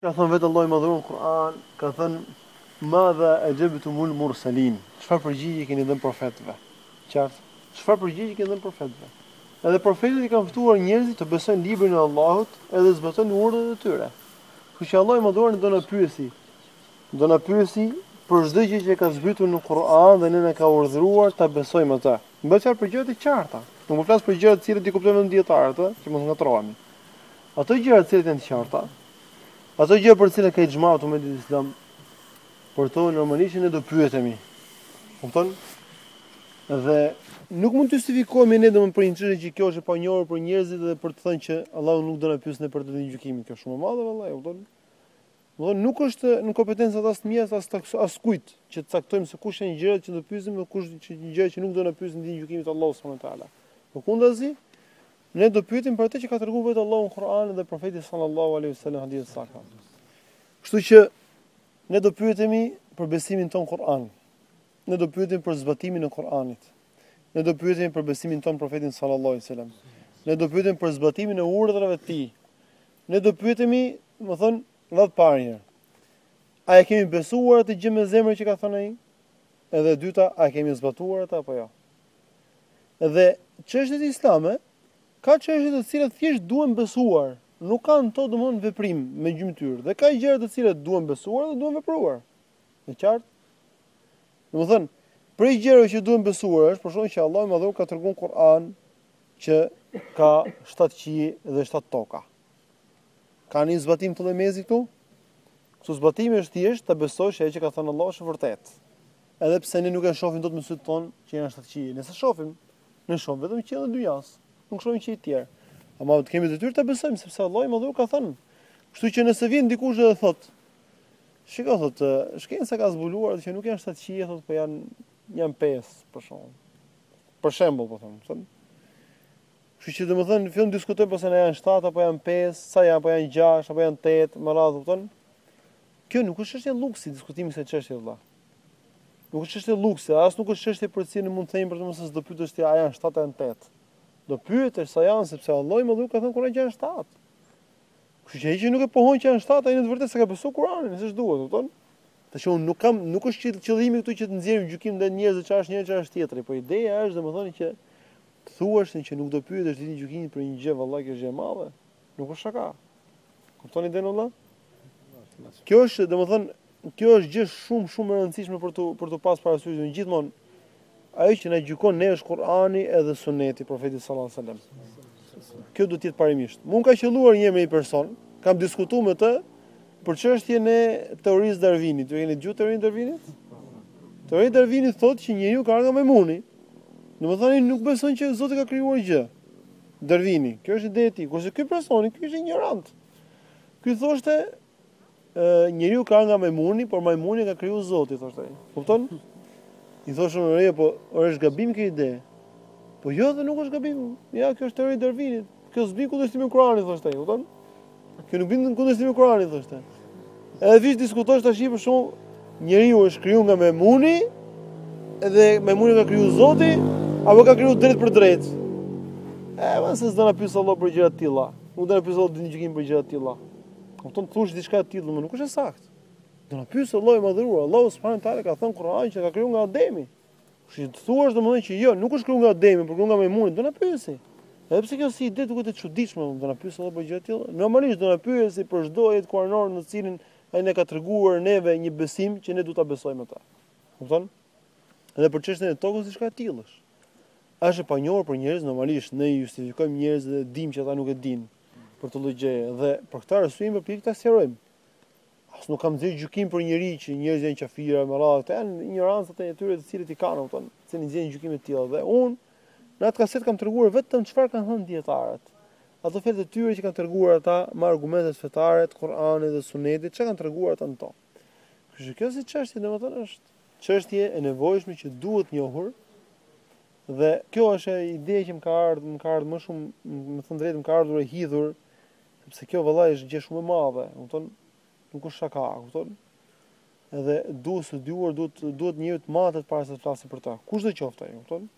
Ka thënë vetë Allahu i Madhëruar në Kur'an, ka thënë Madha ajabtumul mursalin? Çfarë përgjigje i keni dhënë profetëve? Qartë? Çfarë përgjigje i keni dhënë profetëve? Edhe profetët i kanë ftuar njerëzit të besojnë librin e Allahut edhe zbatojnë urdhrat e tyre. Kështu që Allahu i Madhëruar do na pyesi, do na pyesi për çdo gjë që ka zbritur në Kur'an dhe ne na ka urdhëruar ta besojmë atë. Bëhet fjalë për gjëra të qarta. Nuk po flas për gjëra të cilat i kuptojnë vetëm dietarët, ëh, që mos ngatrohemi. Ato gjëra të cilat janë të qarta, Ato gjëra për të cilën ka ixhma umeti islam, për to normalisht ne do pyetemi. Kupton? Dhe nuk mund të justifikohemi ne domethënë për një çështje që kjo është e panjohur për njerëzit dhe për të thënë që Allahu nuk do na pyesë ne për të ditën e gjykimit. Kjo është shumë e madhe vallahi, kupton? Domethënë nuk është në kompetencat as të mia as të askujt që të caktojmë se kush janë gjërat që do pyetemi dhe kush janë gjërat që nuk do na pyesë në ditën e gjykimit Allahu subhanahu wa taala. Përkundazi, Ne do pyetemi për atë që ka treguar vetë Allahu në Kur'an dhe profeti sallallahu alaihi wasallam në hadithe të sakta. Kështu që ne do pyetemi për besimin tonë në Kur'an. Ne do pyetemi për zbatimin e Kur'anit. Ne do pyetemi për besimin tonë në profetin sallallahu alaihi wasallam. Ne do pyetemi për zbatimin e urdhrave të tij. Ne do pyetemi, domethënë, e para. A e kemi besuar atë gjë me zemër që ka thënë ai? Edhe e dyta, a e kemi zbatuar atë apo jo? Ja? Dhe në çështjet islame ka çështje të cilat thjesht duhen besuar, nuk kanë ato domethënë veprim me gjymtyrë dhe ka gjëra të cilat duhen besuar dhe duhen vepruar. E qartë? Domethënë, prej gjërave që duhen besuar është për shembull që Allahu i Madhëruar ka treguar në Kur'an që ka 7 qiej dhe 7 toka. Ka ndonjë zbatim të lëmezi këtu? Këtu zbatimi është thjesht ta besosh se ajo që ka thënë Allahu është e vërtetë. Edhe pse ne nuk e shohim dot me sytë tonë që janë shtatë qiej, ne s'i shohim, ne shohim vetëm qiellin e dynjas, nuk shohim qiejt e tjerë. Ama e kemi detyrë ta besojmë sepse Allahu i Madhëruar ka thënë. Kështu që nëse vjen dikush dhe thotë, shiko thotë, shkenca ka zbuluar që nuk janë shtatë qiej, thotë po janë janë pesë për shembull. Për shembull po them, domethënë. Kështu që domethënë fillon diskuton nëse janë shtatë apo janë pesë, sa janë apo janë gjashtë apo janë tetë, me radhë, domethënë. Kjo nuk është çështje luksi diskutimi se çështje vëllai. Nuk është çështje luksi, as nuk është çështje për të cilën mund të themi për shembull se s'do pyetesh ti a janë 7 a janë 8. Do pyetesh sa janë sepse Allahu i Madhëruar ka thënë në Kur'an që janë 7. Kështu që ai që nuk e pohon që janë 7, ai në të vërtetë s'ka besuar Kur'anin, siç duhet, kupton? Tash unë nuk kam nuk është qëllimi këtu që të nxjerrim gjykim ndaj njerëzve çfarë është njëri çfarë është tjetri, por ideja është domethënë që të thuash që nuk do pyetesh ditën e gjykimit për një gjë vallahi kjo është e madhe. Nuk është shaka. Kuptoni idenë valla? Kjo është, domethënë, kjo është gjë shumë shumë e rëndësishme për të për të pas parasysh gjithmonë. Ajo që na gjykon ne është Kur'ani edhe Suneti i Profetit sallallahu alajhi wasallam. Kjo duhet të jetë parimisht. Mu më ka qëlluar një me një person, kam diskutuar me të për çështjen e teorisë Darwinit. Ju keni dëgjuar teorinë Darwinit? Teoria Darwinit thotë që njeriu ka ardhur nga majmuni. Domethënë nuk beson që Zoti ka krijuar gjë. Darvini, kjo është ide e tij, kurse ky personi, ky ishte injorant. Ky thoshte ë njeriu ka nga majmuni, por majmuni ka kriju Zoti, thoshte ai. Kupton? I thosha ore, po ore është gabim kjo ide. Po jo, dhe nuk është gabim. Ja, kjo është teori e Darvinit. Kjo s'bie në kundërshtim me Kur'anin, thoshte ai, kupton? Kjo nuk bie në kundërshtim me Kur'anin thoshte. Edhe veç të diskutosh tash për shembull njeriu është krijuar nga majmuni dhe majmunin e ka krijuar Zoti apo ka krijuar drejtpërdrejt. E mbase s'do na pyes Allah për gjëra të tilla. Nuk do na pyes Allah ditën e gjykimit për gjëra të tilla. Kupton thosh diçka të tillë, po nuk është e saktë. Do na pyes Allah i madhëruar. Allahu subhanahu teala ka thënë në Kur'an që ka krijuar nga Ademi. Kështu që të thuash domethënë që jo, nuk është krijuar nga Ademi, por krijuar nga majmuni, do na pyesi. Edhe pse kjo si ide duket e çuditshme, do na pyesi Allahu për gjë të tillë. Normalisht do na pyesi për çdo ajet kuranor në të cilin ai na ka treguar neve një besim që ne duhet ta besojmë atë. Kupton? Edhe për çështjen e tokës diçka e tillë është. A është e panjohur për njerëz normalisht, ne i justifikojmë njerëzit dhe dimë që ata nuk e dinë për këtë lloj gjëje dhe për këtë arsye na pëlqen ta sqarojmë. As nuk kam nxjerr gjykim për njeri që njerëzit janë qafira e me radhë, këto janë injorancat e tyre të cilët i kanë, kupton, se nxjerrin gjykime të tilla dhe unë në atë kasetë kam treguar vetëm çfarë kanë thënë dietarët. Ato fjalë të tyre që kanë treguar ata me argumente fetare të Kur'anit dhe Sunetit, çka kanë treguar ata në to. Kështu kjo si çështje domethënë është çështje e nevojshme që duhet njohur. Dhe kjo është ide që më ka ardhur, më ka ardhur më shumë, me thënë të drejtën, më ka ardhur e hidhur Sepse kjo vallahi është gjë shumë e madhe, e kupton? Nuk është shaka, e kupton? Edhe duhet studiuar, duhet duhet njeriu të matet para se të flasë për ta. Kushdo qoftë ai, e kupton?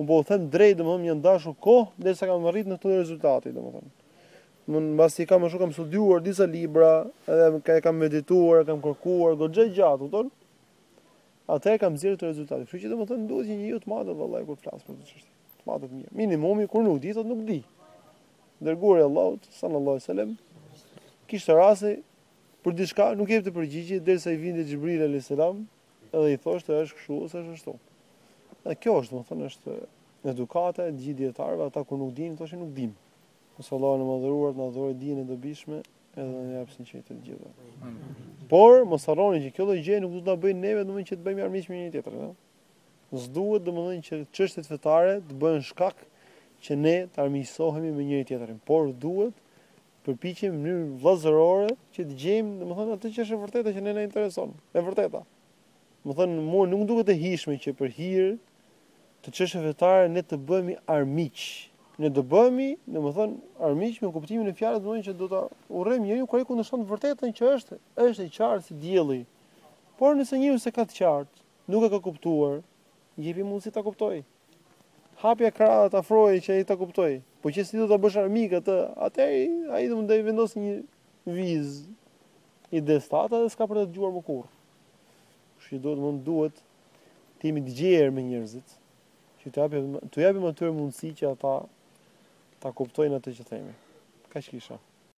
Unë po ju them drejt, domethënë m'është dashur kohë derisa kam arrit në këtë rezultat, domethënë. Unë mbasi kam ashtu kam studiuar disa libra, edhe e kam medituar, e kam kërkuar goxhë gjatë, kupton? Atëherë kam nxjerrë rezultatin. Kështu që domethënë duhet njeriu të matet vallahi kur flas për këtë çështje. Të matet mirë. Minimumi, kur nuk di, thotë nuk di. I dërguari i Allahut, sallallahu alaihi wasallam, kishte raste për diçka nuk jepte përgjigje derisa i vinte Xhibril alayhis salam dhe i thoshte është kështu ose është ashtu. Dhe kjo është, domethënë është edukata e gjithë dietarëve, ata kur nuk dinin thoshin nuk dimë. Lus Allahun e madhëruar të na dhurojë dijen e dobishme edhe na japë sinqeritet të gjithëve. Por, mos harroni që kjo gjë nuk duhet të na bëjë neve, domethënë që të bëhemi armiq me njëri-tjetrin. Dhe? S'duhet, domethënë, që çështjet fetare të bëhen shkak që ne të armiqësohemi me njëri-tjetrin, por duhet të përpiqemi në mënyrë vëllazërore që të gjejmë, domethënë, atë që është e vërteta që ne na intereson, e vërteta. Domethënë, mua nuk më duket e hijshme që për hir të çështjeve fetare ne të bëhemi armiq. Ne do bëhemi, domethënë, armiq me kuptimin e fjalës, domethënë që do ta urrejmë njeriun kur ai kundërshton të vërtetën që është, është e qartë si dielli. Por nëse njeriu s'e ka të qartë, Nuk e ka kuptuar? Jepi mundësi ta kuptojë. Hapja krahët, afroje që ai ta kuptojë. Po qe se do ta bësh armik atë, atëherë ai do të vendosë një vizë midis teje, ata dhe s'ka për të të dëgjuar më kurrë. Kështu që duhet mund duhet të jemi të gjerë me njerëzit, që t'u japim t'u japim atyre mundësi që ata ta kuptojnë atë që themi. Kaq kisha.